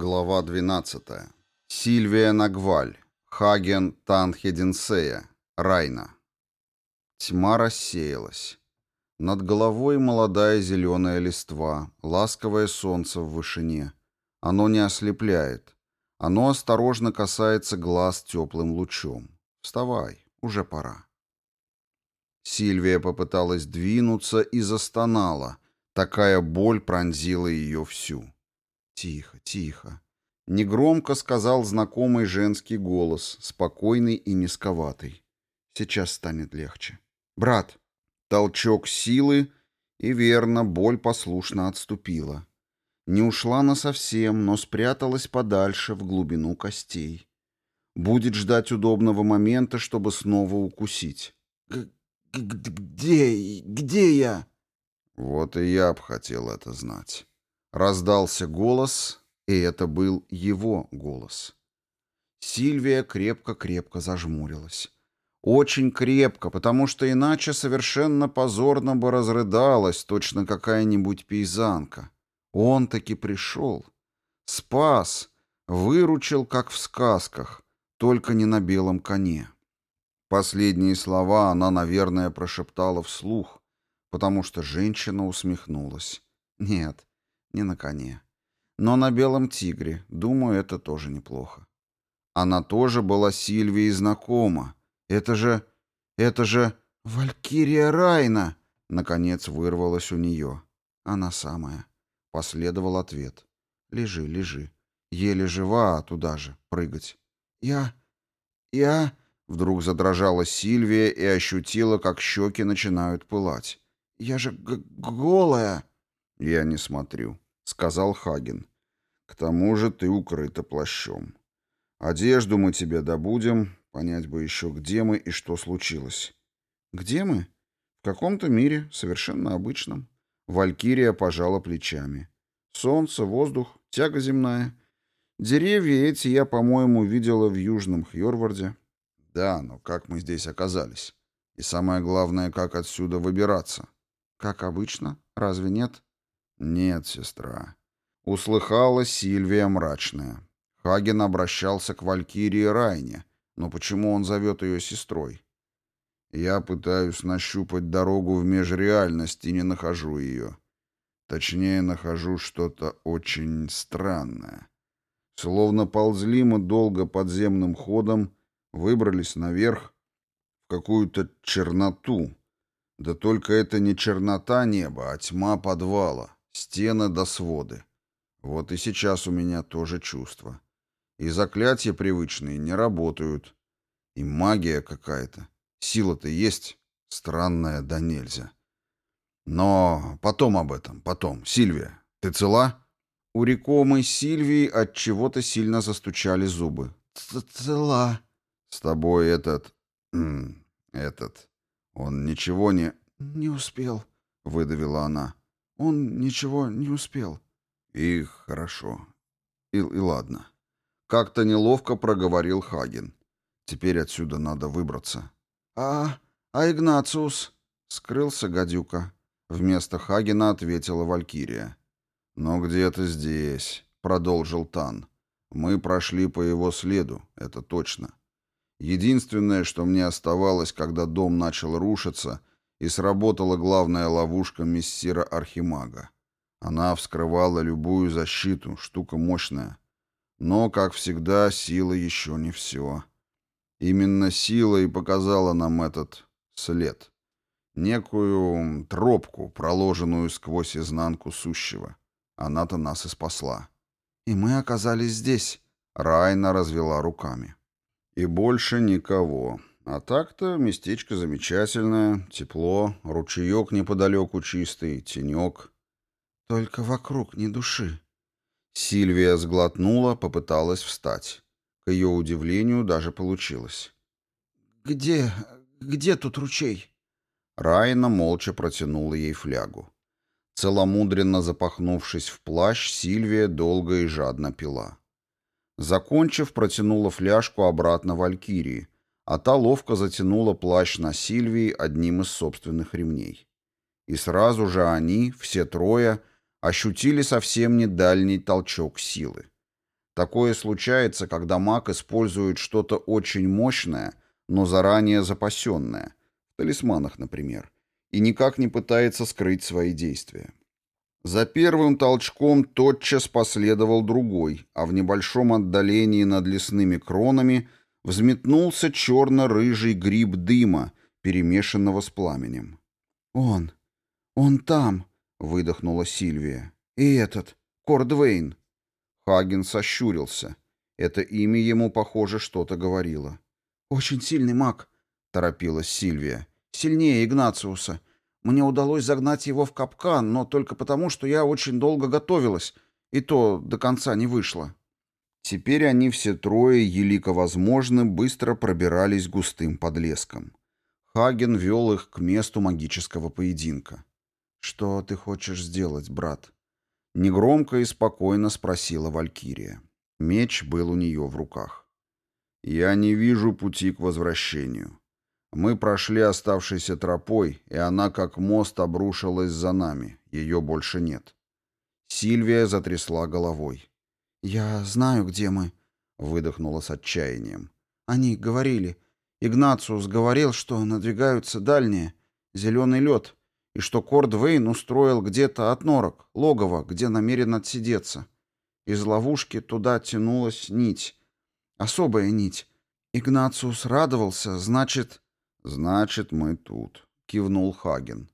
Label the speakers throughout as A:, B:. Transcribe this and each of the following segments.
A: Глава 12. Сильвия Нагваль. Хаген Танхеденсея. Райна. Тьма рассеялась. Над головой молодая зеленая листва, ласковое солнце в вышине. Оно не ослепляет. Оно осторожно касается глаз теплым лучом. Вставай, уже пора. Сильвия попыталась двинуться и застонала. Такая боль пронзила ее всю. Тихо, тихо. Негромко сказал знакомый женский голос, спокойный и низковатый. Сейчас станет легче. Брат. Толчок силы, и верно, боль послушно отступила. Не ушла на совсем, но спряталась подальше, в глубину костей. Будет ждать удобного момента, чтобы снова укусить.
B: «Где... где я?»
A: Вот и я б хотел это знать. Раздался голос, и это был его голос. Сильвия крепко-крепко зажмурилась. Очень крепко, потому что иначе совершенно позорно бы разрыдалась точно какая-нибудь пейзанка. Он таки пришел. Спас, выручил, как в сказках, только не на белом коне. Последние слова она, наверное, прошептала вслух, потому что женщина усмехнулась. Нет, не на коне. Но на белом тигре. Думаю, это тоже неплохо. Она тоже была Сильвией знакома. Это же... это же... Валькирия Райна! Наконец вырвалась у нее. Она самая. Последовал ответ. Лежи, лежи. Еле жива, а туда же. Прыгать. Я... я... Вдруг задрожала Сильвия и ощутила, как щеки начинают пылать. «Я же голая!» «Я не смотрю», — сказал Хаген. «К тому же ты укрыта плащом. Одежду мы тебе добудем, понять бы еще, где мы и что случилось». «Где мы?» «В каком-то мире, совершенно обычном». Валькирия пожала плечами. «Солнце, воздух, тяга земная. Деревья эти я, по-моему, видела в Южном Хьорварде». «Да, но как мы здесь оказались? И самое главное, как отсюда выбираться?» «Как обычно. Разве нет?» «Нет, сестра». Услыхала Сильвия мрачная. Хаген обращался к Валькирии Райне, но почему он зовет ее сестрой? Я пытаюсь нащупать дорогу в межреальность и не нахожу ее. Точнее, нахожу что-то очень странное. Словно ползли мы долго подземным ходом, выбрались наверх в какую-то черноту. Да только это не чернота неба, а тьма подвала. Стены до своды. Вот и сейчас у меня тоже чувство. И заклятия привычные не работают. И магия какая-то. Сила-то есть. Странная да нельзя. Но потом об этом, потом. Сильвия, ты цела? У Рекомы Сильвии от чего-то сильно застучали зубы.
B: Цела.
A: С тобой этот... этот... Он ничего не...
B: Не успел,
A: выдавила она.
B: Он ничего не успел.
A: И хорошо. И, и ладно. Как-то неловко проговорил Хаген. Теперь отсюда надо выбраться.
B: А, а Игнациус?
A: Скрылся гадюка. Вместо Хагена ответила Валькирия. Но где-то здесь, продолжил Тан. Мы прошли по его следу, это точно. Единственное, что мне оставалось, когда дом начал рушиться, и сработала главная ловушка мессира Архимага. Она вскрывала любую защиту, штука мощная. Но, как всегда, сила еще не все. Именно сила и показала нам этот след. Некую тропку, проложенную сквозь изнанку сущего. Она-то нас и спасла. И мы оказались здесь. Райна развела руками. И больше никого. А так-то местечко замечательное, тепло, ручеек неподалеку чистый, тенек. Только вокруг ни души. Сильвия сглотнула, попыталась встать. К ее удивлению даже получилось.
B: «Где... где тут ручей?»
A: Райна молча протянула ей флягу. Целомудренно запахнувшись в плащ, Сильвия долго и жадно пила. Закончив, протянула фляжку обратно Валькирии, а та ловко затянула плащ на Сильвии одним из собственных ремней. И сразу же они, все трое, ощутили совсем не дальний толчок силы. Такое случается, когда маг использует что-то очень мощное, но заранее запасенное, в талисманах, например, и никак не пытается скрыть свои действия. За первым толчком тотчас последовал другой, а в небольшом отдалении над лесными кронами взметнулся черно-рыжий гриб дыма, перемешанного с пламенем.
B: «Он! Он там!» — выдохнула Сильвия. «И этот! Кордвейн!»
A: Хаген сощурился. Это имя ему, похоже, что-то говорило.
B: «Очень сильный маг», — торопилась Сильвия. «Сильнее Игнациуса. Мне удалось загнать его в капкан, но только потому, что я очень долго готовилась, и то до конца не вышло».
A: Теперь они все трое, елико возможно, быстро пробирались густым подлеском. Хаген вел их к месту магического поединка.
B: «Что ты хочешь сделать, брат?»
A: Негромко и спокойно спросила Валькирия. Меч был у нее в руках. «Я не вижу пути к возвращению. Мы прошли оставшейся тропой, и она как мост обрушилась за нами. Ее больше нет». Сильвия затрясла головой.
B: «Я знаю, где мы», — выдохнула с отчаянием. «Они говорили. Игнациус говорил, что надвигаются дальние. Зеленый лед и что Корд Вейн устроил где-то от норок, логово, где намерен отсидеться. Из ловушки туда тянулась нить. Особая нить. Игнациус радовался, значит...
A: «Значит, мы тут», — кивнул Хаген.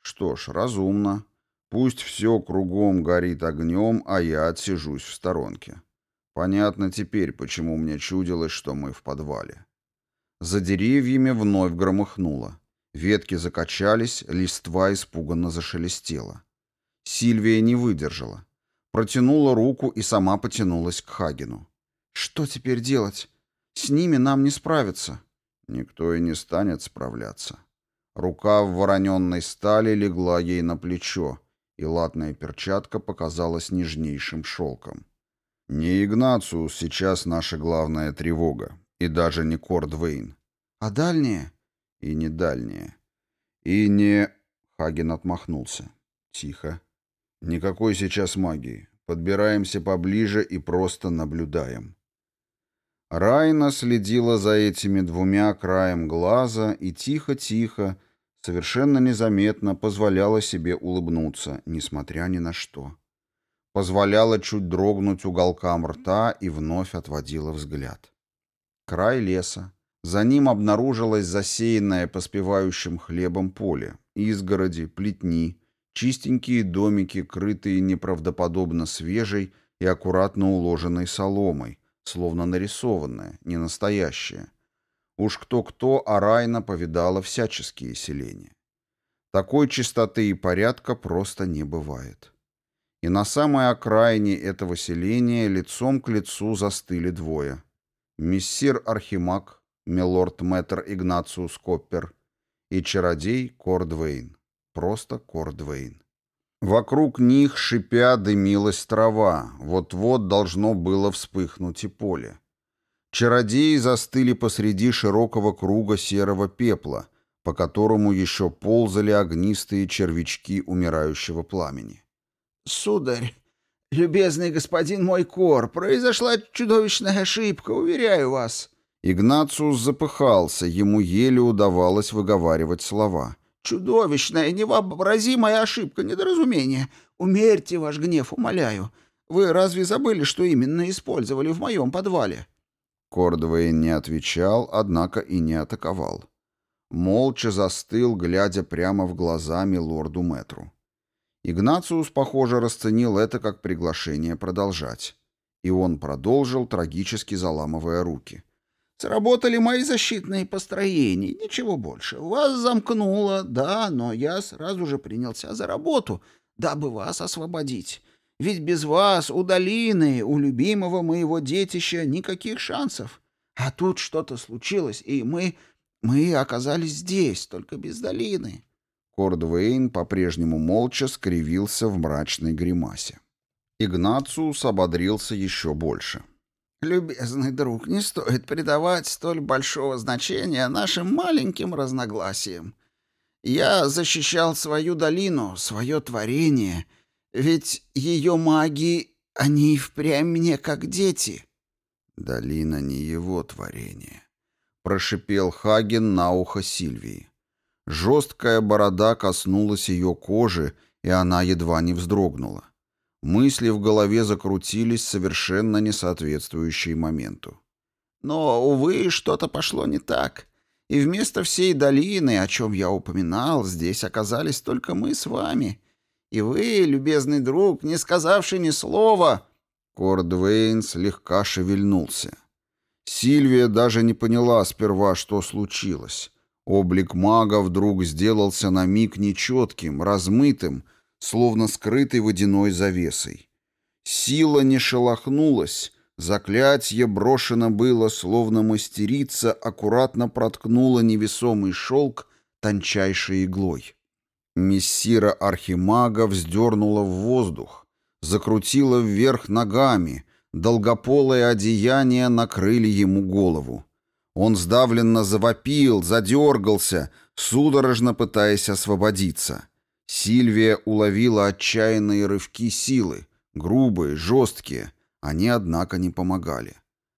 A: «Что ж, разумно. Пусть все кругом горит огнем, а я отсижусь в сторонке. Понятно теперь, почему мне чудилось, что мы в подвале». За деревьями вновь громыхнуло. Ветки закачались, листва испуганно зашелестела. Сильвия не выдержала. Протянула руку и сама потянулась к Хагину.
B: «Что теперь делать? С ними нам не справиться».
A: Никто и не станет справляться. Рука в вороненной стали легла ей на плечо, и латная перчатка показалась нежнейшим шелком. Не Игнациус сейчас наша главная тревога, и даже не Кордвейн.
B: «А дальние?»
A: и не дальние. И не... Хаген отмахнулся. Тихо. Никакой сейчас магии. Подбираемся поближе и просто наблюдаем. Райна следила за этими двумя краем глаза и тихо-тихо, совершенно незаметно позволяла себе улыбнуться, несмотря ни на что. Позволяла чуть дрогнуть уголкам рта и вновь отводила взгляд. Край леса, за ним обнаружилось засеянное поспевающим хлебом поле, изгороди, плетни, чистенькие домики, крытые неправдоподобно свежей и аккуратно уложенной соломой, словно нарисованная, не настоящая. Уж кто-кто, а Райна повидала всяческие селения. Такой чистоты и порядка просто не бывает. И на самой окраине этого селения лицом к лицу застыли двое. Мессир Архимаг милорд-мэтр Игнациус Коппер и чародей Кордвейн. Просто Кордвейн. Вокруг них, шипя, дымилась трава, вот-вот должно было вспыхнуть и поле. Чародеи застыли посреди широкого круга серого пепла, по которому еще ползали огнистые червячки умирающего пламени.
B: «Сударь, любезный господин мой Кор, произошла чудовищная ошибка, уверяю вас»,
A: Игнациус запыхался, ему еле удавалось выговаривать слова.
B: «Чудовищная, невообразимая ошибка, недоразумение. Умерьте ваш гнев, умоляю. Вы разве забыли, что именно использовали в моем подвале?»
A: Кордвейн не отвечал, однако и не атаковал. Молча застыл, глядя прямо в глаза милорду Мэтру. Игнациус, похоже, расценил это как приглашение продолжать. И он продолжил, трагически заламывая руки.
B: Сработали мои защитные построения, ничего больше. Вас замкнуло, да, но я сразу же принялся за работу, дабы вас освободить. Ведь без вас у долины, у любимого моего детища никаких шансов. А тут что-то случилось, и мы... мы оказались здесь, только без долины».
A: Кордвейн по-прежнему молча скривился в мрачной гримасе. Игнациус ободрился еще больше.
B: — «Любезный друг, не стоит придавать столь большого значения нашим маленьким разногласиям. Я защищал свою долину, свое творение, ведь ее маги они и впрямь мне как дети».
A: «Долина не его творение», — прошипел Хаген на ухо Сильвии. Жесткая борода коснулась ее кожи, и она едва не вздрогнула. Мысли в голове закрутились, совершенно не соответствующие моменту.
B: Но, увы, что-то пошло не так. И вместо всей долины, о чем я упоминал, здесь оказались только мы с вами. И вы, любезный друг, не сказавший ни слова...»
A: Кордвейн слегка шевельнулся. Сильвия даже не поняла сперва, что случилось. Облик мага вдруг сделался на миг нечетким, размытым, словно скрытой водяной завесой. Сила не шелохнулась, заклятье брошено было, словно мастерица аккуратно проткнула невесомый шелк тончайшей иглой. Мессира Архимага вздернула в воздух, закрутила вверх ногами, долгополое одеяние накрыли ему голову. Он сдавленно завопил, задергался, судорожно пытаясь освободиться. Сильвия уловила отчаянные рывки силы, грубые, жесткие. Они, однако, не помогали.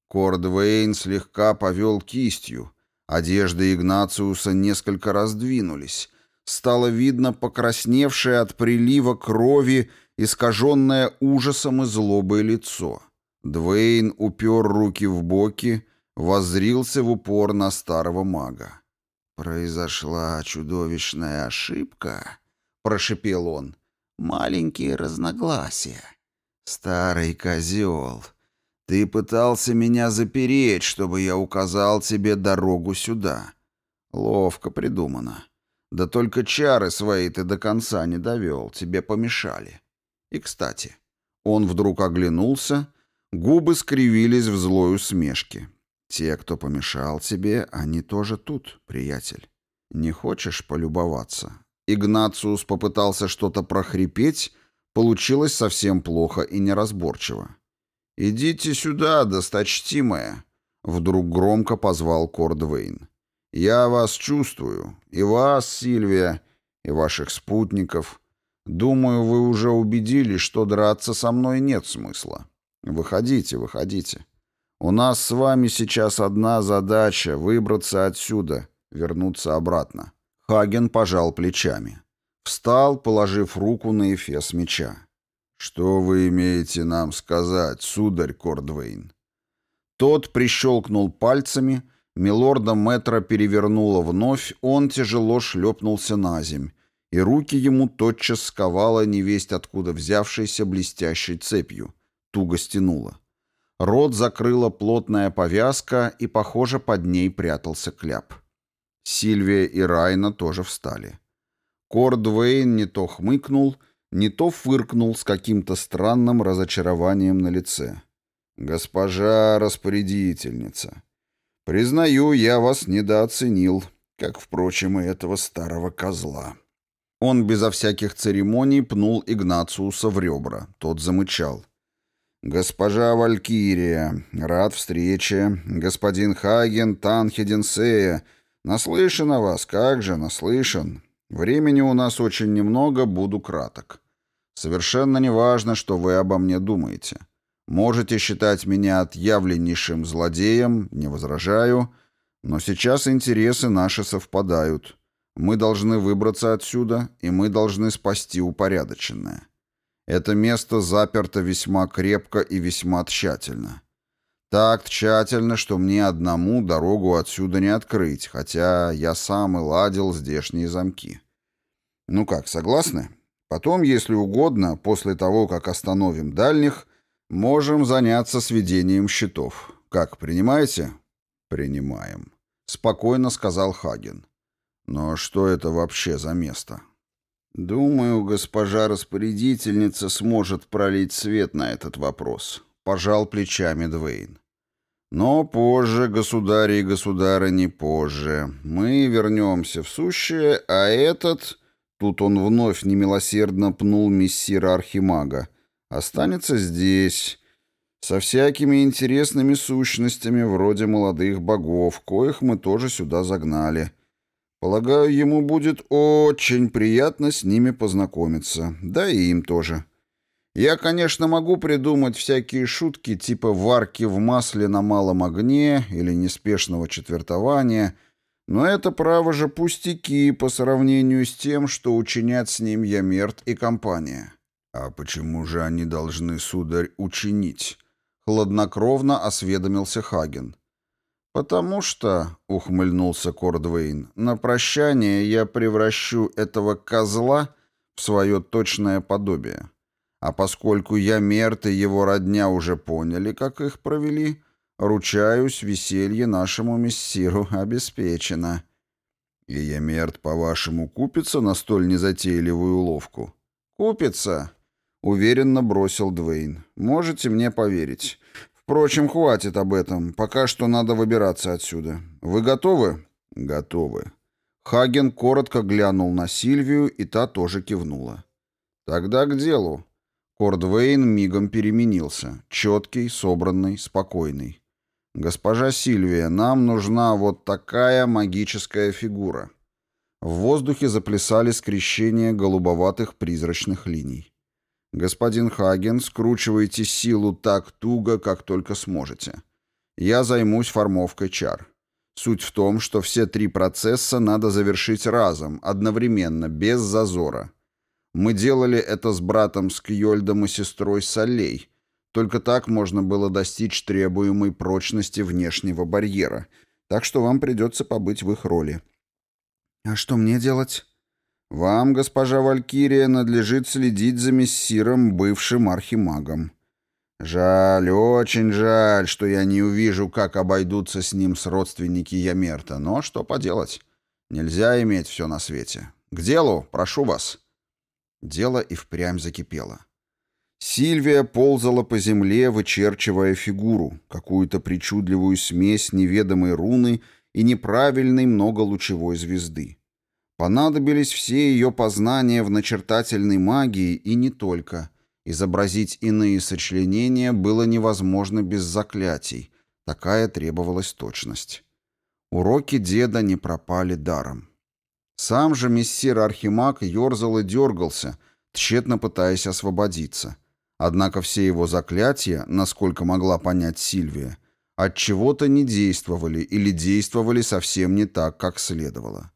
A: Кордвейн слегка повел кистью. Одежды Игнациуса несколько раздвинулись. Стало видно покрасневшее от прилива крови, искаженное ужасом и злобой лицо. Двейн упер руки в боки, воззрился в упор на старого мага. «Произошла чудовищная ошибка», — прошипел он. «Маленькие разногласия. Старый козел, ты пытался меня запереть, чтобы я указал тебе дорогу сюда. Ловко придумано. Да только чары свои ты до конца не довел, тебе помешали. И, кстати, он вдруг оглянулся, губы скривились в злой усмешке. Те, кто помешал тебе, они тоже тут, приятель. Не хочешь полюбоваться? Игнациус попытался что-то прохрипеть, получилось совсем плохо и неразборчиво. «Идите сюда, досточтимая!» — вдруг громко позвал Кордвейн. «Я вас чувствую, и вас, Сильвия, и ваших спутников. Думаю, вы уже убедились, что драться со мной нет смысла. Выходите, выходите. У нас с вами сейчас одна задача — выбраться отсюда, вернуться обратно». Хаген пожал плечами. Встал, положив руку на эфес меча. «Что вы имеете нам сказать, сударь Кордвейн?» Тот прищелкнул пальцами, милорда Метра перевернуло вновь, он тяжело шлепнулся на земь, и руки ему тотчас сковала невесть откуда взявшейся блестящей цепью, туго стянула. Рот закрыла плотная повязка, и, похоже, под ней прятался кляп. Сильвия и Райна тоже встали. Кордвейн не то хмыкнул, не то фыркнул с каким-то странным разочарованием на лице. «Госпожа распорядительница, признаю, я вас недооценил, как, впрочем, и этого старого козла». Он безо всяких церемоний пнул Игнациуса в ребра. Тот замычал. «Госпожа Валькирия, рад встрече. Господин Хаген Танхеденсея, Наслышан о вас, как же, наслышан. Времени у нас очень немного, буду краток. Совершенно не важно, что вы обо мне думаете. Можете считать меня отъявленнейшим злодеем, не возражаю, но сейчас интересы наши совпадают. Мы должны выбраться отсюда, и мы должны спасти упорядоченное. Это место заперто весьма крепко и весьма тщательно. Так тщательно, что мне одному дорогу отсюда не открыть, хотя я сам и ладил здешние замки. Ну как, согласны? Потом, если угодно, после того, как остановим дальних, можем заняться сведением счетов. Как, принимаете? Принимаем. Спокойно сказал Хаген. Но что это вообще за место? Думаю, госпожа распорядительница сможет пролить свет на этот вопрос. Пожал плечами Двейн. Но позже, государи и государыни, позже. Мы вернемся в сущее, а этот... Тут он вновь немилосердно пнул мессира Архимага. Останется здесь, со всякими интересными сущностями, вроде молодых богов, коих мы тоже сюда загнали. Полагаю, ему будет очень приятно с ними познакомиться, да и им тоже. Я, конечно, могу придумать всякие шутки типа варки в масле на малом огне или неспешного четвертования, но это, право же, пустяки по сравнению с тем, что учинят с ним Ямерт и компания. А почему же они должны, сударь, учинить? Хладнокровно осведомился Хаген. «Потому что», — ухмыльнулся Кордвейн, — «на прощание я превращу этого козла в свое точное подобие. А поскольку я мерт и его родня уже поняли, как их провели, ручаюсь, веселье нашему мессиру обеспечено». «И Ямерт, по-вашему, купится на столь незатейливую уловку?» «Купится», — уверенно бросил Двейн. «Можете мне поверить. Впрочем, хватит об этом. Пока что надо выбираться отсюда. Вы готовы?» «Готовы». Хаген коротко глянул на Сильвию, и та тоже кивнула. «Тогда к делу». Кордвейн мигом переменился. Четкий, собранный, спокойный. «Госпожа Сильвия, нам нужна вот такая магическая фигура». В воздухе заплясали скрещения голубоватых призрачных линий. «Господин Хаген, скручивайте силу так туго, как только сможете. Я займусь формовкой чар. Суть в том, что все три процесса надо завершить разом, одновременно, без зазора. Мы делали это с братом Скьольдом и сестрой Солей. Только так можно было достичь требуемой прочности внешнего барьера, так что вам придется побыть в их роли». «А что мне делать?» Вам, госпожа Валькирия, надлежит следить за мессиром, бывшим архимагом. Жаль, очень жаль, что я не увижу, как обойдутся с ним с родственники Ямерта, но что поделать? Нельзя иметь все на свете. К делу, прошу вас. Дело и впрямь закипело. Сильвия ползала по земле, вычерчивая фигуру, какую-то причудливую смесь неведомой руны и неправильной многолучевой звезды. Понадобились все ее познания в начертательной магии и не только. Изобразить иные сочленения было невозможно без заклятий. Такая требовалась точность. Уроки деда не пропали даром. Сам же мессир Архимаг ерзал и дергался, тщетно пытаясь освободиться. Однако все его заклятия, насколько могла понять Сильвия, от чего то не действовали или действовали совсем не так, как следовало.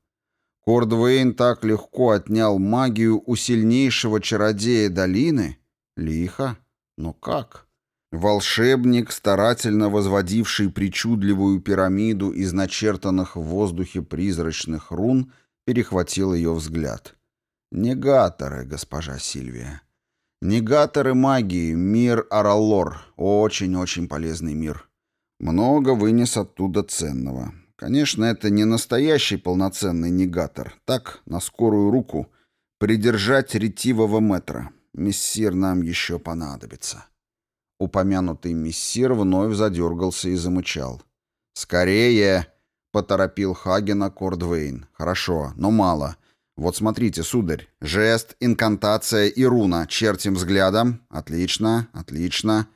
A: Кордвейн так легко отнял магию у сильнейшего чародея долины? Лихо. Но как? Волшебник, старательно возводивший причудливую пирамиду из начертанных в воздухе призрачных рун, перехватил ее взгляд. Негаторы, госпожа Сильвия. Негаторы магии, мир Аралор. Очень-очень полезный мир. Много вынес оттуда ценного. Конечно, это не настоящий полноценный негатор. Так, на скорую руку, придержать ретивого метра. Мессир нам еще понадобится. Упомянутый мессир вновь задергался и замычал. «Скорее!» — поторопил Хагена Кордвейн. «Хорошо, но мало. Вот смотрите, сударь. Жест, инкантация и руна. Чертим взглядом. Отлично, отлично.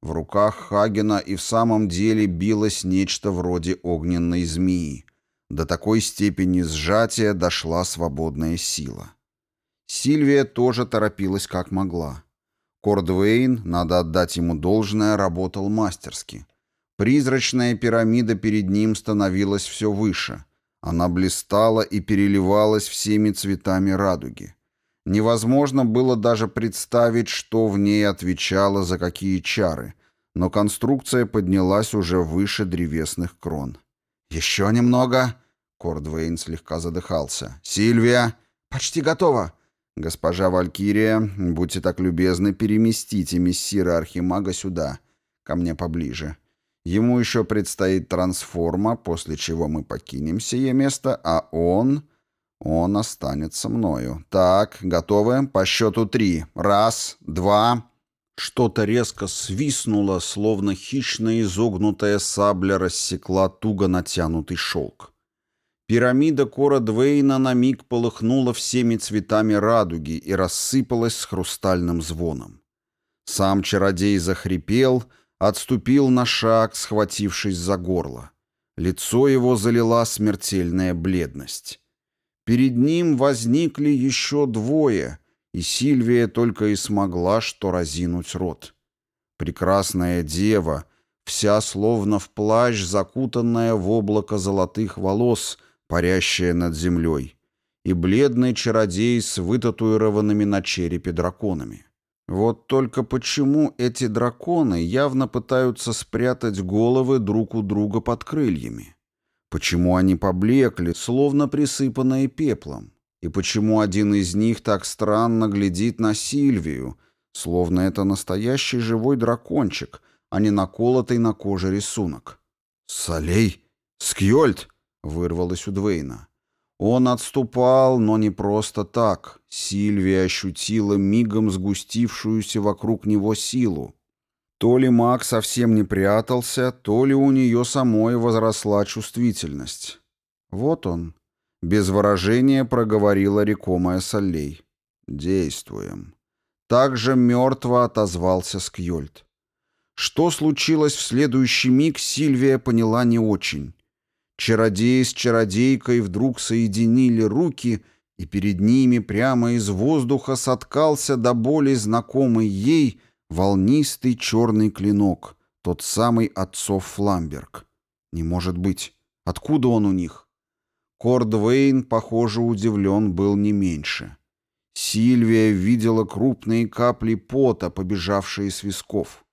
A: В руках Хагена и в самом деле билось нечто вроде огненной змеи. До такой степени сжатия дошла свободная сила. Сильвия тоже торопилась как могла. Кордвейн, надо отдать ему должное, работал мастерски. Призрачная пирамида перед ним становилась все выше. Она блистала и переливалась всеми цветами радуги. Невозможно было даже представить, что в ней отвечало за какие чары, но конструкция поднялась уже выше древесных крон. «Еще немного!» Кордвейн слегка задыхался. «Сильвия!» «Почти готово!» «Госпожа Валькирия, будьте так любезны, переместите мессира Архимага сюда, ко мне поближе. Ему еще предстоит трансформа, после чего мы покинем сие место, а он...» Он останется мною. Так, готовы? По счету три. Раз, два. Что-то резко свистнуло, словно хищно изогнутая сабля рассекла туго натянутый шелк. Пирамида Кора Двейна на миг полыхнула всеми цветами радуги и рассыпалась с хрустальным звоном. Сам чародей захрипел, отступил на шаг, схватившись за горло. Лицо его залила смертельная бледность. Перед ним возникли еще двое, и Сильвия только и смогла что разинуть рот. Прекрасная дева, вся словно в плащ, закутанная в облако золотых волос, парящая над землей, и бледный чародей с вытатуированными на черепе драконами. Вот только почему эти драконы явно пытаются спрятать головы друг у друга под крыльями? Почему они поблекли, словно присыпанные пеплом? И почему один из них так странно глядит на Сильвию, словно это настоящий живой дракончик, а не наколотый на коже рисунок? «Солей? Скьольд!» — вырвалось у Двейна. Он отступал, но не просто так. Сильвия ощутила мигом сгустившуюся вокруг него силу. То ли маг совсем не прятался, то ли у нее самой возросла чувствительность. Вот он. Без выражения проговорила рекомая Солей. «Действуем». Также мертво отозвался Скьольд. Что случилось в следующий миг, Сильвия поняла не очень. Чародей с чародейкой вдруг соединили руки, и перед ними прямо из воздуха соткался до боли знакомый ей волнистый черный клинок, тот самый отцов Фламберг. Не может быть. Откуда он у них? Кордвейн, похоже, удивлен был не меньше. Сильвия видела крупные капли пота, побежавшие с висков.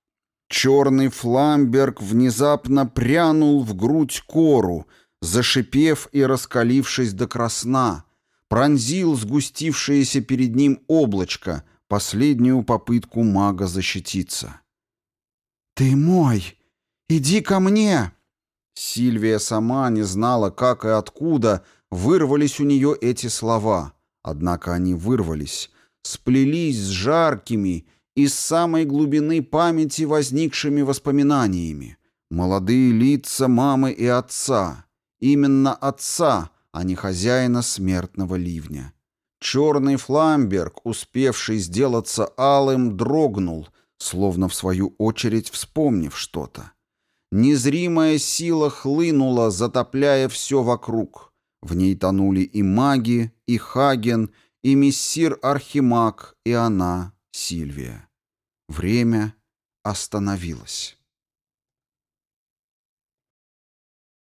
A: Черный фламберг внезапно прянул в грудь кору, зашипев и раскалившись до красна, пронзил сгустившееся перед ним облачко, последнюю попытку мага защититься. «Ты мой! Иди ко мне!» Сильвия сама не знала, как и откуда вырвались у нее эти слова, однако они вырвались, сплелись с жаркими, из самой глубины памяти возникшими воспоминаниями. Молодые лица мамы и отца. Именно отца, а не хозяина смертного ливня. Черный фламберг, успевший сделаться алым, дрогнул, словно в свою очередь вспомнив что-то. Незримая сила хлынула, затопляя все вокруг. В ней тонули и маги, и Хаген, и мессир Архимаг, и она, Сильвия. Время остановилось.